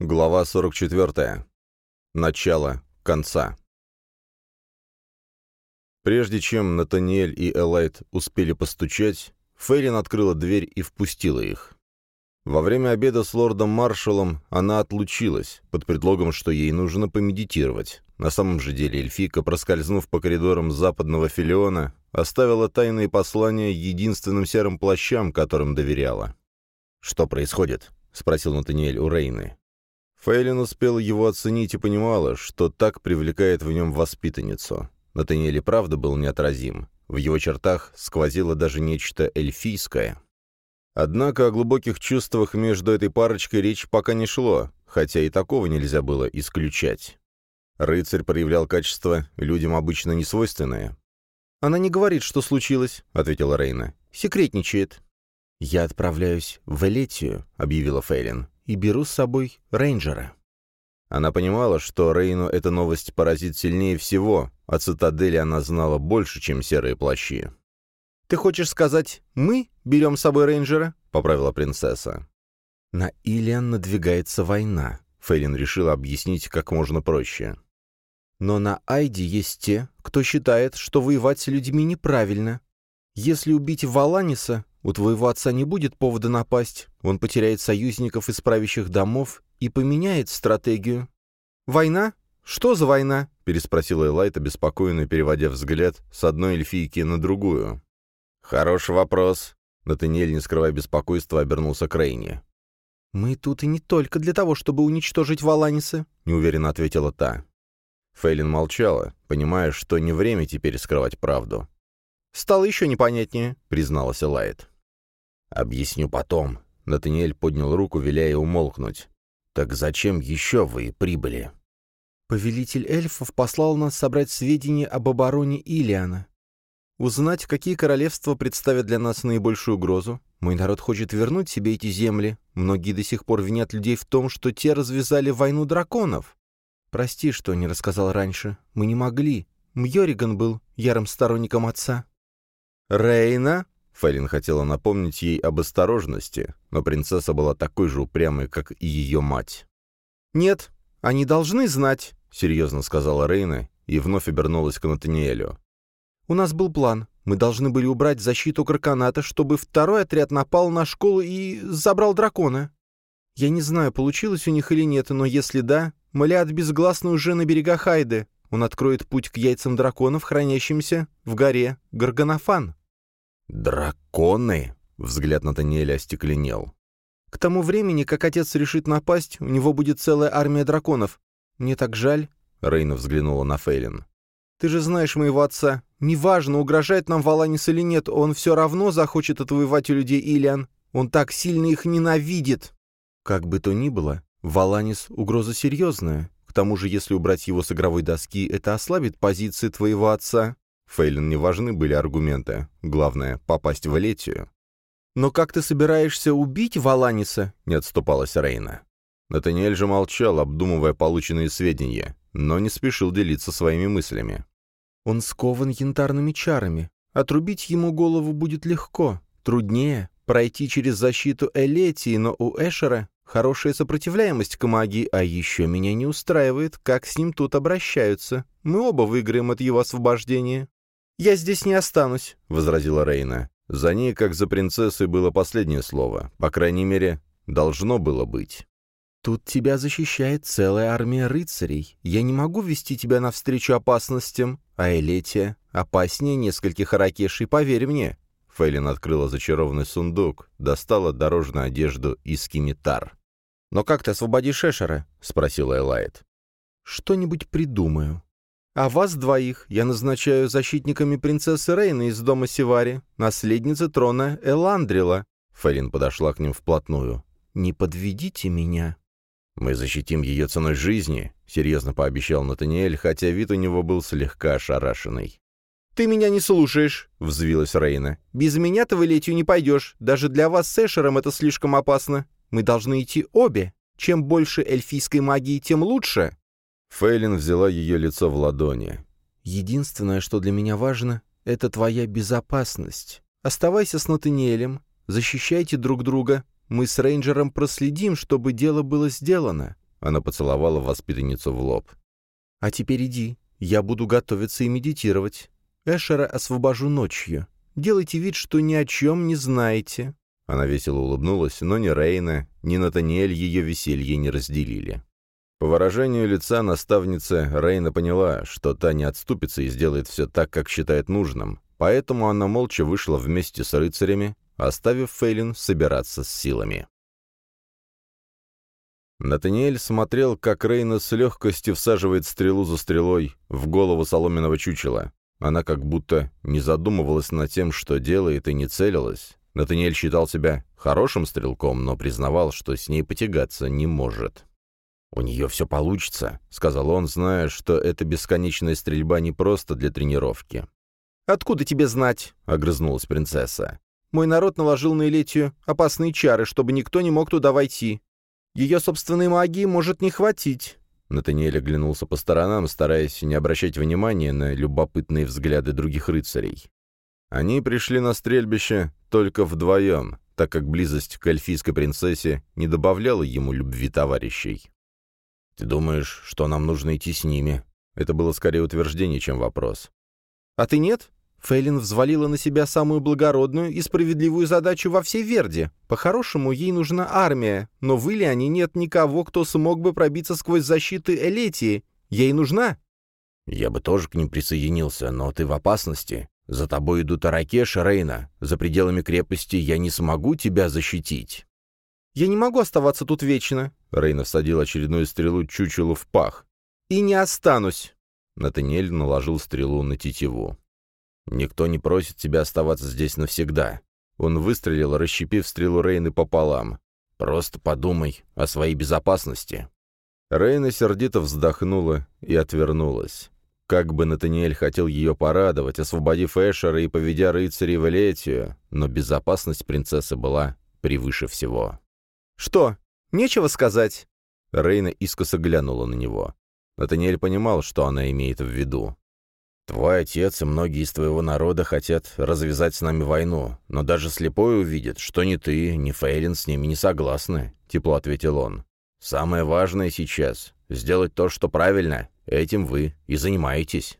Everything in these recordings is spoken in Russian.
Глава 44. Начало конца. Прежде чем Натаниэль и Элайт успели постучать, Фейлин открыла дверь и впустила их. Во время обеда с лордом-маршалом она отлучилась, под предлогом, что ей нужно помедитировать. На самом же деле эльфийка, проскользнув по коридорам западного филиона, оставила тайные послания единственным серым плащам, которым доверяла. «Что происходит?» — спросил Натаниэль у Рейны. Фейлин успел его оценить и понимала, что так привлекает в нем воспитанницу. Натаниэль правда был неотразим. В его чертах сквозило даже нечто эльфийское. Однако о глубоких чувствах между этой парочкой речь пока не шло, хотя и такого нельзя было исключать. Рыцарь проявлял качества, людям обычно не свойственные. «Она не говорит, что случилось», — ответила Рейна. «Секретничает». «Я отправляюсь в Элетию», — объявила Фейлин и беру с собой рейнджера». Она понимала, что Рейну эта новость поразит сильнее всего, о цитадели она знала больше, чем серые плащи. «Ты хочешь сказать, мы берем с собой рейнджера?» — поправила принцесса. «На Илиан надвигается война», — Фейлин решила объяснить как можно проще. «Но на Айде есть те, кто считает, что воевать с людьми неправильно. Если убить Валаниса, у твоего отца не будет повода напасть, он потеряет союзников из правящих домов и поменяет стратегию. «Война? Что за война?» — переспросила Элайт, обеспокоенно переводя взгляд с одной эльфийки на другую. «Хороший вопрос». Натаниэль, не скрывая беспокойства, обернулся к Рейне. «Мы тут и не только для того, чтобы уничтожить Валаниса», — неуверенно ответила та. Фейлин молчала, понимая, что не время теперь скрывать правду. «Стало еще непонятнее», — призналась Элайт. «Объясню потом». Натаниэль поднял руку, виляя умолкнуть. «Так зачем еще вы прибыли?» «Повелитель эльфов послал нас собрать сведения об обороне Илиана. Узнать, какие королевства представят для нас наибольшую угрозу. Мой народ хочет вернуть себе эти земли. Многие до сих пор винят людей в том, что те развязали войну драконов. Прости, что не рассказал раньше. Мы не могли. Мьориган был ярым сторонником отца». «Рейна?» Фэлин хотела напомнить ей об осторожности, но принцесса была такой же упрямой, как и ее мать. «Нет, они должны знать», — серьезно сказала Рейна и вновь обернулась к Натаниэлю. «У нас был план. Мы должны были убрать защиту Краконата, чтобы второй отряд напал на школу и забрал дракона. Я не знаю, получилось у них или нет, но если да, Малиад безгласно уже на берегах Хайды. Он откроет путь к яйцам драконов, хранящимся в горе Гарганафан». «Драконы!» — взгляд Натаниэля остекленел. «К тому времени, как отец решит напасть, у него будет целая армия драконов. Мне так жаль», — Рейна взглянула на Фейлин. «Ты же знаешь моего отца. Неважно, угрожает нам Валанис или нет, он все равно захочет отвоевать у людей Илиан. Он так сильно их ненавидит». «Как бы то ни было, Валанис — угроза серьезная. К тому же, если убрать его с игровой доски, это ослабит позиции твоего отца. Фейлин не важны были аргументы. Главное — попасть в Элетию. «Но как ты собираешься убить Валаниса?» — не отступалась Рейна. Натаниэль же молчал, обдумывая полученные сведения, но не спешил делиться своими мыслями. «Он скован янтарными чарами. Отрубить ему голову будет легко. Труднее пройти через защиту Элетии, но у Эшера хорошая сопротивляемость к магии, а еще меня не устраивает, как с ним тут обращаются. Мы оба выиграем от его освобождения». «Я здесь не останусь», — возразила Рейна. За ней, как за принцессой, было последнее слово. По крайней мере, должно было быть. «Тут тебя защищает целая армия рыцарей. Я не могу вести тебя навстречу опасностям, а Элетия опаснее нескольких ракешей, поверь мне». Фейлин открыла зачарованный сундук, достала дорожную одежду и скимитар. «Но как ты освободишь Эшера?» — спросила Элайт. «Что-нибудь придумаю», а вас двоих я назначаю защитниками принцессы Рейны из дома Сивари, наследницы трона Эландрила». Фелин подошла к ним вплотную. «Не подведите меня». «Мы защитим ее ценой жизни», — серьезно пообещал Натаниэль, хотя вид у него был слегка ошарашенный. «Ты меня не слушаешь», — взвилась Рейна. «Без меня ты в Элетию не пойдешь. Даже для вас с Эшером это слишком опасно. Мы должны идти обе. Чем больше эльфийской магии, тем лучше». Фейлин взяла ее лицо в ладони. «Единственное, что для меня важно, это твоя безопасность. Оставайся с Натаниэлем, защищайте друг друга. Мы с Рейнджером проследим, чтобы дело было сделано. она поцеловала воспитанницу в лоб. «А теперь иди, я буду готовиться и медитировать. Эшера освобожу ночью. Делайте вид, что ни о чем не знаете». Она весело улыбнулась, но ни Рейна, ни Натаниэль ее веселье не разделили. По выражению лица наставницы Рейна поняла, что та не отступится и сделает все так, как считает нужным, поэтому она молча вышла вместе с рыцарями, оставив Фейлин собираться с силами. Натаниэль смотрел, как Рейна с легкостью всаживает стрелу за стрелой в голову соломенного чучела. Она как будто не задумывалась над тем, что делает, и не целилась. Натаниэль считал себя хорошим стрелком, но признавал, что с ней потягаться не может. «У нее все получится», — сказал он, зная, что эта бесконечная стрельба не просто для тренировки. «Откуда тебе знать?» — огрызнулась принцесса. «Мой народ наложил на Элетию опасные чары, чтобы никто не мог туда войти. Ее собственной магии может не хватить». Натаниэль оглянулся по сторонам, стараясь не обращать внимания на любопытные взгляды других рыцарей. Они пришли на стрельбище только вдвоем, так как близость к эльфийской принцессе не добавляла ему любви товарищей. «Ты думаешь, что нам нужно идти с ними?» Это было скорее утверждение, чем вопрос. «А ты нет?» Фейлин взвалила на себя самую благородную и справедливую задачу во всей Верде. По-хорошему, ей нужна армия, но в Ильяне нет никого, кто смог бы пробиться сквозь защиты Элетии. Ей нужна. Я бы тоже к ним присоединился, но ты в опасности. За тобой идут Аракеш, Рейна. За пределами крепости я не смогу тебя защитить. Я не могу оставаться тут вечно. Рейна всадил очередную стрелу чучелу в пах. И не останусь. Натаниэль наложил стрелу на тетиву. «Никто не просит тебя оставаться здесь навсегда». Он выстрелил, расщепив стрелу Рейны пополам. «Просто подумай о своей безопасности». Рейна сердито вздохнула и отвернулась. Как бы Натаниэль хотел ее порадовать, освободив Эшера и поведя рыцарей в Элетию, но безопасность принцессы была превыше всего. «Что, нечего сказать?» Рейна искоса глянула на него. Натаниэль понимал, что она имеет в виду. «Твой отец и многие из твоего народа хотят развязать с нами войну, но даже слепой увидит, что ни ты, ни Фейлин с ними не согласны», — тепло ответил он. «Самое важное сейчас — сделать то, что правильно. Этим вы и занимаетесь».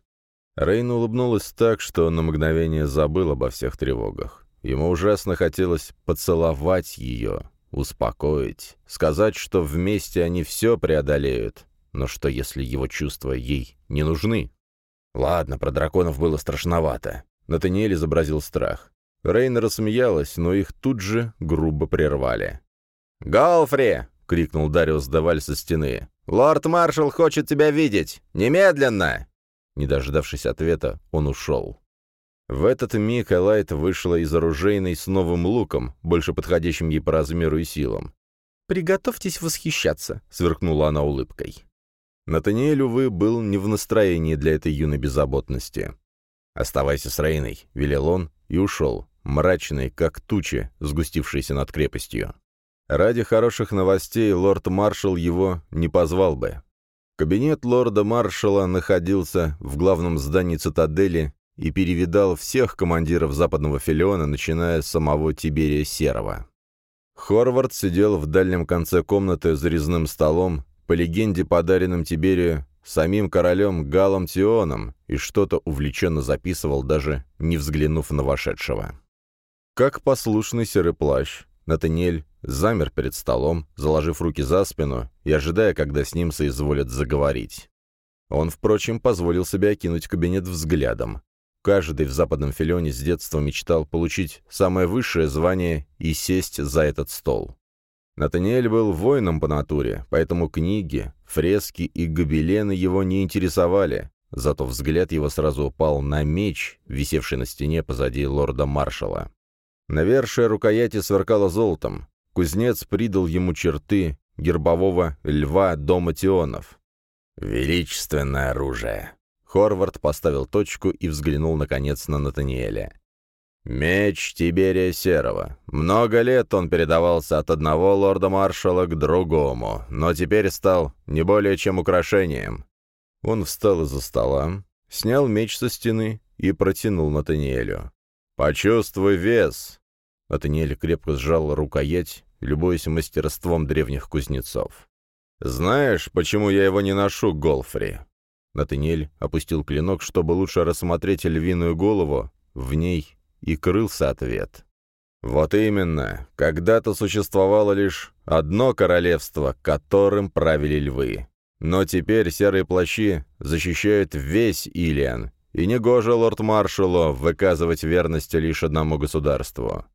Рейн улыбнулась так, что на мгновение забыл обо всех тревогах. Ему ужасно хотелось поцеловать ее, успокоить, сказать, что вместе они все преодолеют, но что если его чувства ей не нужны? «Ладно, про драконов было страшновато». Натаниэль изобразил страх. Рейна рассмеялась, но их тут же грубо прервали. «Голфри!» — крикнул Дариус Даваль со стены. «Лорд-маршал хочет тебя видеть! Немедленно!» Не дождавшись ответа, он ушел. В этот миг Элайт вышла из оружейной с новым луком, больше подходящим ей по размеру и силам. «Приготовьтесь восхищаться», — сверкнула она улыбкой. Натаниэль, увы, был не в настроении для этой юной беззаботности. «Оставайся с Рейной», — велел он и ушел, мрачный, как тучи, сгустившиеся над крепостью. Ради хороших новостей лорд-маршал его не позвал бы. Кабинет лорда-маршала находился в главном здании цитадели и перевидал всех командиров западного филиона, начиная с самого Тиберия Серого. Хорвард сидел в дальнем конце комнаты за резным столом по легенде, подаренным Тиберию самим королем Галом Тионом, и что-то увлеченно записывал, даже не взглянув на вошедшего. Как послушный серый плащ, Натаниэль замер перед столом, заложив руки за спину и ожидая, когда с ним соизволят заговорить. Он, впрочем, позволил себе окинуть кабинет взглядом. Каждый в западном филионе с детства мечтал получить самое высшее звание и сесть за этот стол. Натаниэль был воином по натуре, поэтому книги, фрески и гобелены его не интересовали, зато взгляд его сразу упал на меч, висевший на стене позади лорда-маршала. Навершие рукояти сверкало золотом. Кузнец придал ему черты гербового льва дома Тионов. «Величественное оружие!» Хорвард поставил точку и взглянул, наконец, на Натаниэля. Меч Тиберия Серого. Много лет он передавался от одного лорда-маршала к другому, но теперь стал не более чем украшением. Он встал из-за стола, снял меч со стены и протянул Натаниэлю. «Почувствуй вес!» Натаниэль крепко сжал рукоять, любуясь мастерством древних кузнецов. «Знаешь, почему я его не ношу, Голфри?» Натаниэль опустил клинок, чтобы лучше рассмотреть львиную голову, в ней и крылся ответ. «Вот именно, когда-то существовало лишь одно королевство, которым правили львы. Но теперь серые плащи защищают весь Илиан, и негоже лорд-маршалу выказывать верность лишь одному государству.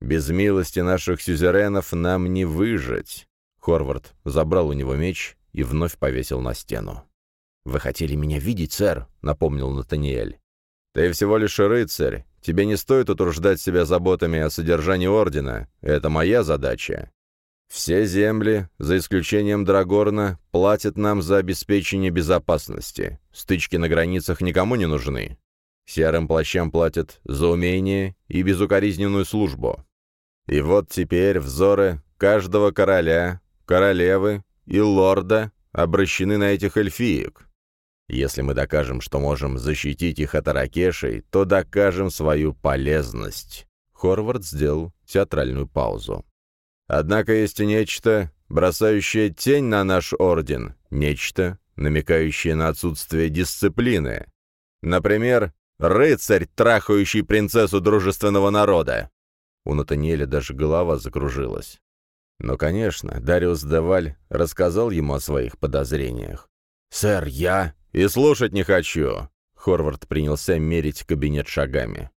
Без милости наших сюзеренов нам не выжить». Хорвард забрал у него меч и вновь повесил на стену. «Вы хотели меня видеть, сэр?» — напомнил Натаниэль. «Ты всего лишь рыцарь. Тебе не стоит утруждать себя заботами о содержании ордена. Это моя задача. Все земли, за исключением Драгорна, платят нам за обеспечение безопасности. Стычки на границах никому не нужны. Серым плащам платят за умение и безукоризненную службу. И вот теперь взоры каждого короля, королевы и лорда обращены на этих эльфиек. Если мы докажем, что можем защитить их от Аракешей, то докажем свою полезность». Хорвард сделал театральную паузу. «Однако есть нечто, бросающее тень на наш орден, нечто, намекающее на отсутствие дисциплины. Например, рыцарь, трахающий принцессу дружественного народа». У Натаниэля даже голова закружилась. Но, конечно, Дариус Деваль рассказал ему о своих подозрениях. «Сэр, я...» «И слушать не хочу!» Хорвард принялся мерить кабинет шагами.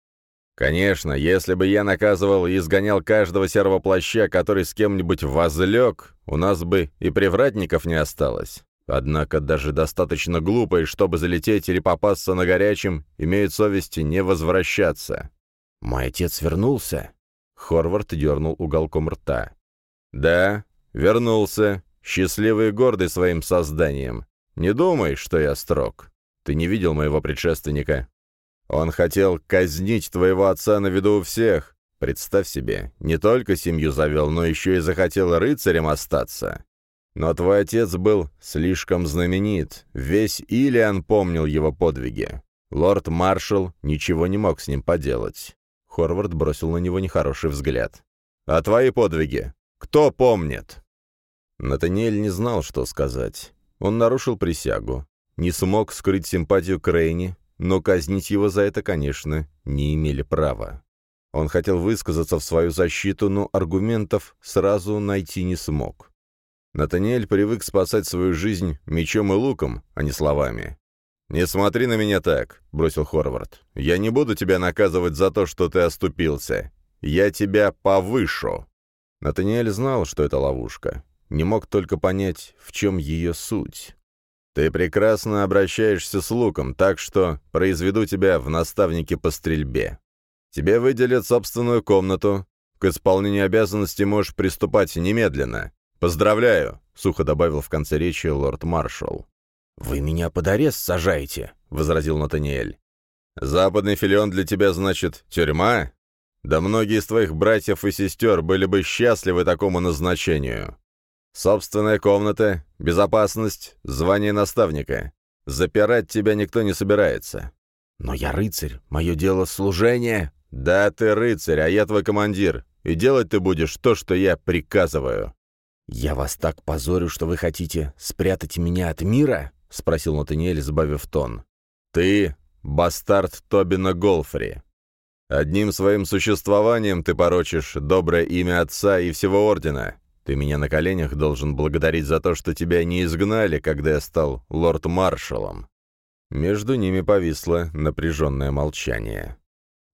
«Конечно, если бы я наказывал и изгонял каждого серого плаща, который с кем-нибудь возлег, у нас бы и привратников не осталось. Однако даже достаточно глупые, чтобы залететь или попасться на горячем, имеют совесть не возвращаться». «Мой отец вернулся?» Хорвард дернул уголком рта. «Да, вернулся, счастливый и гордый своим созданием. Не думай, что я строг. Ты не видел моего предшественника. Он хотел казнить твоего отца на виду у всех. Представь себе, не только семью завел, но еще и захотел рыцарем остаться. Но твой отец был слишком знаменит. Весь Илиан помнил его подвиги. Лорд-маршал ничего не мог с ним поделать. Хорвард бросил на него нехороший взгляд. «А твои подвиги? Кто помнит?» Натаниэль не знал, что сказать. Он нарушил присягу, не смог скрыть симпатию к Рейни, но казнить его за это, конечно, не имели права. Он хотел высказаться в свою защиту, но аргументов сразу найти не смог. Натаниэль привык спасать свою жизнь мечом и луком, а не словами. «Не смотри на меня так», — бросил Хорвард. «Я не буду тебя наказывать за то, что ты оступился. Я тебя повышу». Натаниэль знал, что это ловушка не мог только понять, в чем ее суть. «Ты прекрасно обращаешься с луком, так что произведу тебя в наставнике по стрельбе. Тебе выделят собственную комнату. К исполнению обязанностей можешь приступать немедленно. Поздравляю!» — сухо добавил в конце речи лорд-маршал. «Вы меня под арест сажаете», — возразил Натаниэль. «Западный филион для тебя, значит, тюрьма? Да многие из твоих братьев и сестер были бы счастливы такому назначению. Собственная комната, безопасность, звание наставника. Запирать тебя никто не собирается. Но я рыцарь, мое дело служение. Да, ты рыцарь, а я твой командир. И делать ты будешь то, что я приказываю. Я вас так позорю, что вы хотите спрятать меня от мира? Спросил Натаниэль, сбавив тон. Ты — бастард Тобина Голфри. Одним своим существованием ты порочишь доброе имя отца и всего ордена. Ты меня на коленях должен благодарить за то, что тебя не изгнали, когда я стал лорд-маршалом». Между ними повисло напряженное молчание.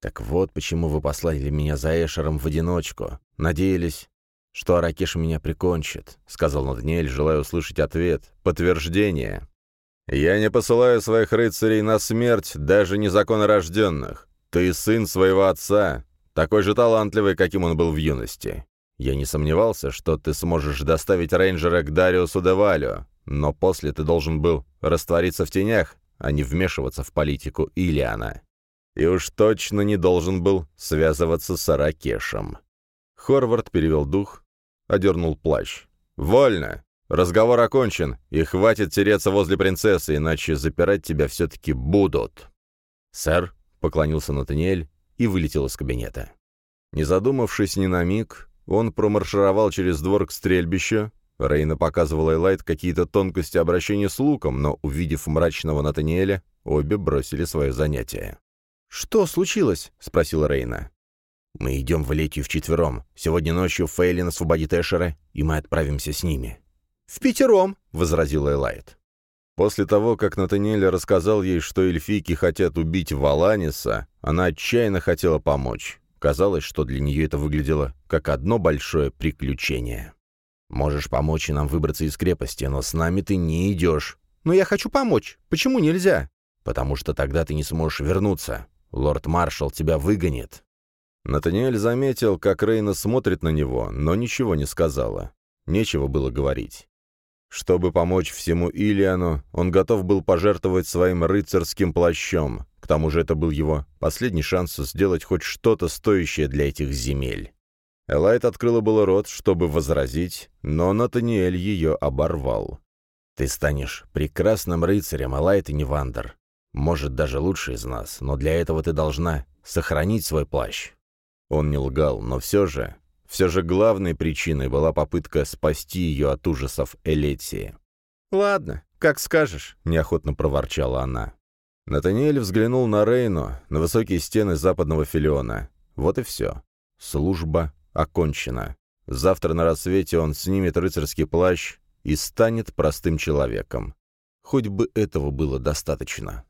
«Так вот почему вы послали меня за Эшером в одиночку. Надеялись, что Аракеш меня прикончит», — сказал Надниэль, желая услышать ответ, подтверждение. «Я не посылаю своих рыцарей на смерть, даже незаконнорожденных. Ты сын своего отца, такой же талантливый, каким он был в юности. Я не сомневался, что ты сможешь доставить рейнджера к Дариусу Девалю, но после ты должен был раствориться в тенях, а не вмешиваться в политику Илиана. И уж точно не должен был связываться с Аракешем. Хорвард перевел дух, одернул плащ. «Вольно! Разговор окончен, и хватит тереться возле принцессы, иначе запирать тебя все-таки будут». «Сэр», — поклонился Натаниэль и вылетел из кабинета. Не задумавшись ни на миг, он промаршировал через двор к стрельбищу, Рейна показывала Элайт какие-то тонкости обращения с луком, но, увидев мрачного Натаниэля, обе бросили свое занятие. «Что случилось?» — спросила Рейна. «Мы идем в Элетию вчетвером. Сегодня ночью Фейлин освободит Эшера, и мы отправимся с ними». «В пятером!» — возразила Элайт. После того, как Натаниэль рассказал ей, что эльфийки хотят убить Валаниса, она отчаянно хотела помочь. Казалось, что для нее это выглядело как одно большое приключение. «Можешь помочь нам выбраться из крепости, но с нами ты не идешь». «Но я хочу помочь. Почему нельзя?» «Потому что тогда ты не сможешь вернуться. Лорд-маршал тебя выгонит». Натаниэль заметил, как Рейна смотрит на него, но ничего не сказала. Нечего было говорить. Чтобы помочь всему Илиану, он готов был пожертвовать своим рыцарским плащом. К тому же это был его последний шанс сделать хоть что-то стоящее для этих земель. Элайт открыла было рот, чтобы возразить, но Натаниэль ее оборвал. «Ты станешь прекрасным рыцарем, Элайт и Невандер. Может, даже лучший из нас, но для этого ты должна сохранить свой плащ». Он не лгал, но все же все же главной причиной была попытка спасти ее от ужасов Элетии. «Ладно, как скажешь», — неохотно проворчала она. Натаниэль взглянул на Рейну, на высокие стены западного филиона. Вот и все. Служба окончена. Завтра на рассвете он снимет рыцарский плащ и станет простым человеком. Хоть бы этого было достаточно.